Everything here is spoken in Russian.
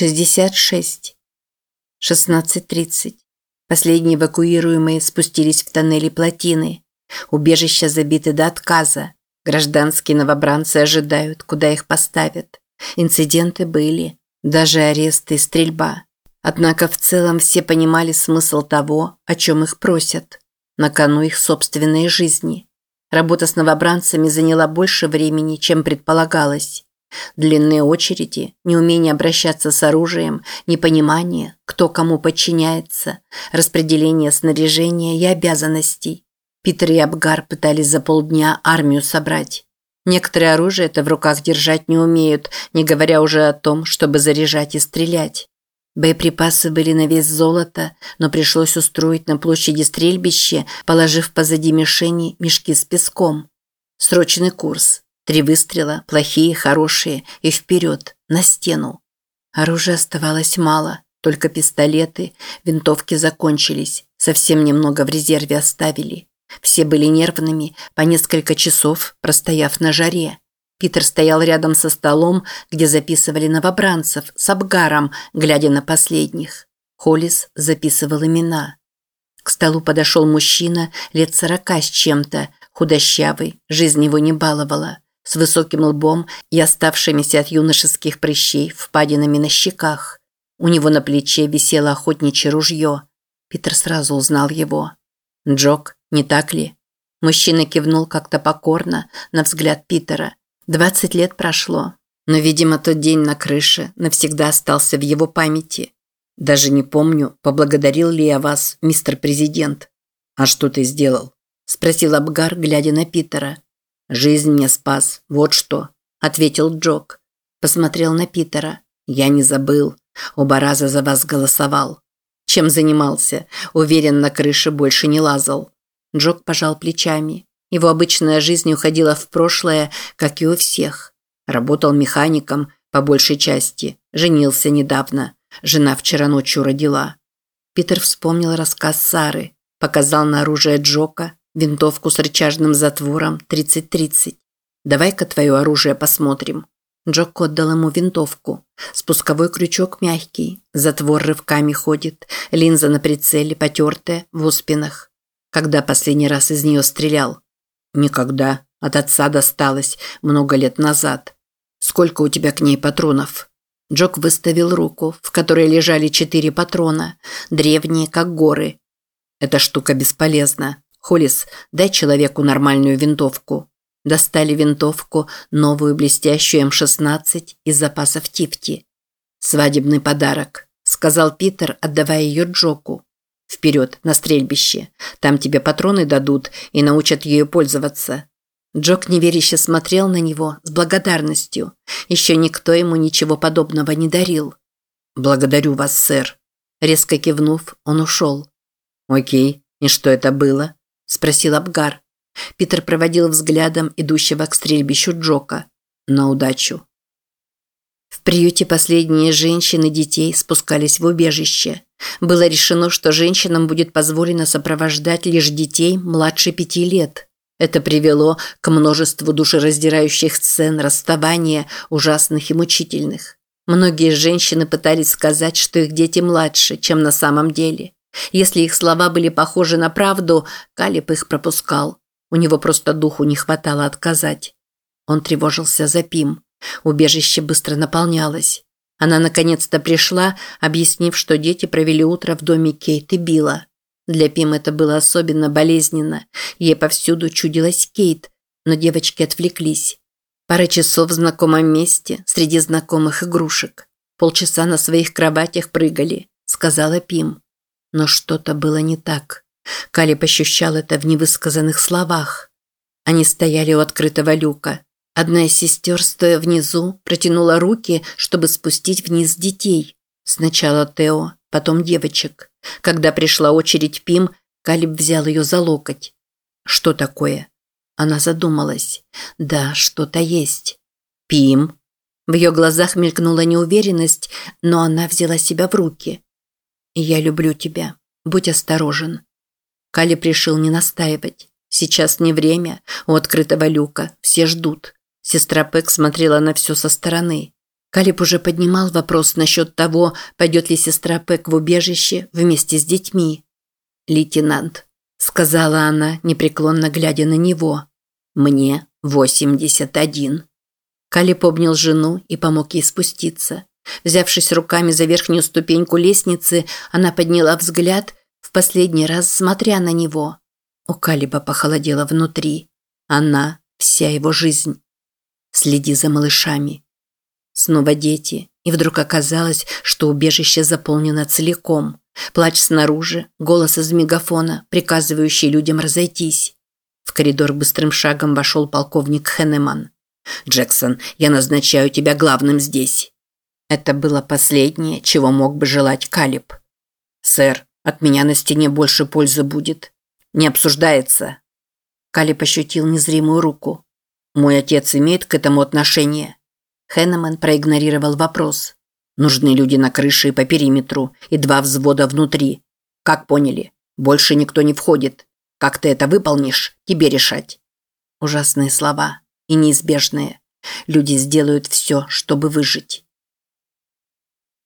66. 16.30. Последние эвакуируемые спустились в тоннели плотины. Убежища забиты до отказа. Гражданские новобранцы ожидают, куда их поставят. Инциденты были, даже аресты и стрельба. Однако в целом все понимали смысл того, о чем их просят. На кону их собственные жизни. Работа с новобранцами заняла больше времени, чем предполагалось. Длинные очереди, неумение обращаться с оружием, непонимание, кто кому подчиняется, распределение снаряжения и обязанностей. Питер и Абгар пытались за полдня армию собрать. Некоторые оружие это в руках держать не умеют, не говоря уже о том, чтобы заряжать и стрелять. Боеприпасы были на вес золота, но пришлось устроить на площади стрельбище, положив позади мишени мешки с песком. Срочный курс. Три выстрела, плохие, хорошие, и вперед, на стену. Оружия оставалось мало, только пистолеты, винтовки закончились, совсем немного в резерве оставили. Все были нервными, по несколько часов простояв на жаре. Питер стоял рядом со столом, где записывали новобранцев, с Абгаром, глядя на последних. Холлис записывал имена. К столу подошел мужчина лет сорока с чем-то, худощавый, жизнь его не баловала с высоким лбом и оставшимися от юношеских прыщей впадинами на щеках. У него на плече висело охотничье ружье. Питер сразу узнал его. «Джок, не так ли?» Мужчина кивнул как-то покорно на взгляд Питера. Двадцать лет прошло, но, видимо, тот день на крыше навсегда остался в его памяти. Даже не помню, поблагодарил ли я вас, мистер президент. «А что ты сделал?» – спросил Абгар, глядя на Питера. «Жизнь мне спас, вот что», – ответил Джок. Посмотрел на Питера. «Я не забыл. Оба раза за вас голосовал. Чем занимался? Уверен, на крыше больше не лазал». Джок пожал плечами. Его обычная жизнь уходила в прошлое, как и у всех. Работал механиком, по большей части. Женился недавно. Жена вчера ночью родила. Питер вспомнил рассказ Сары. Показал на оружие Джока, Винтовку с рычажным затвором 30-30. Давай-ка твое оружие посмотрим. Джок отдал ему винтовку. Спусковой крючок мягкий, затвор рывками ходит, линза на прицеле потертая, в успинах. Когда последний раз из нее стрелял? Никогда. От отца досталось, много лет назад. Сколько у тебя к ней патронов? Джок выставил руку, в которой лежали четыре патрона, древние, как горы. Эта штука бесполезна. Холлис, дай человеку нормальную винтовку. Достали винтовку, новую блестящую М-16 из запасов Тифти. «Свадебный подарок», – сказал Питер, отдавая ее Джоку. «Вперед, на стрельбище. Там тебе патроны дадут и научат ею пользоваться». Джок неверяще смотрел на него с благодарностью. Еще никто ему ничего подобного не дарил. «Благодарю вас, сэр». Резко кивнув, он ушел. «Окей, и что это было?» Спросил Абгар. Питер проводил взглядом идущего к стрельбищу Джока. На удачу. В приюте последние женщины и детей спускались в убежище. Было решено, что женщинам будет позволено сопровождать лишь детей младше пяти лет. Это привело к множеству душераздирающих сцен расставания, ужасных и мучительных. Многие женщины пытались сказать, что их дети младше, чем на самом деле. Если их слова были похожи на правду, Калиб их пропускал. У него просто духу не хватало отказать. Он тревожился за Пим. Убежище быстро наполнялось. Она наконец-то пришла, объяснив, что дети провели утро в доме Кейт и Билла. Для Пим это было особенно болезненно. Ей повсюду чудилась Кейт, но девочки отвлеклись. Пара часов в знакомом месте, среди знакомых игрушек. Полчаса на своих кроватях прыгали, сказала Пим. Но что-то было не так. Калиб ощущал это в невысказанных словах. Они стояли у открытого люка. Одна из сестер, стоя внизу, протянула руки, чтобы спустить вниз детей. Сначала Тео, потом девочек. Когда пришла очередь Пим, Калиб взял ее за локоть. «Что такое?» Она задумалась. «Да, что-то есть». «Пим?» В ее глазах мелькнула неуверенность, но она взяла себя в руки. «Я люблю тебя. Будь осторожен». Кали решил не настаивать. Сейчас не время, у открытого люка, все ждут. Сестра Пэк смотрела на все со стороны. Калиб уже поднимал вопрос насчет того, пойдет ли сестра Пэк в убежище вместе с детьми. «Лейтенант», – сказала она, непреклонно глядя на него, – «мне 81». Калиб обнял жену и помог ей спуститься. Взявшись руками за верхнюю ступеньку лестницы, она подняла взгляд, в последний раз смотря на него. У Калиба похолодело внутри. Она – вся его жизнь. Следи за малышами. Снова дети, и вдруг оказалось, что убежище заполнено целиком. Плач снаружи, голос из мегафона, приказывающий людям разойтись. В коридор быстрым шагом вошел полковник Хеннеман. «Джексон, я назначаю тебя главным здесь». Это было последнее, чего мог бы желать Калиб. «Сэр, от меня на стене больше пользы будет. Не обсуждается». Калиб ощутил незримую руку. «Мой отец имеет к этому отношение?» Хеннеман проигнорировал вопрос. «Нужны люди на крыше и по периметру, и два взвода внутри. Как поняли? Больше никто не входит. Как ты это выполнишь, тебе решать». Ужасные слова и неизбежные. Люди сделают все, чтобы выжить.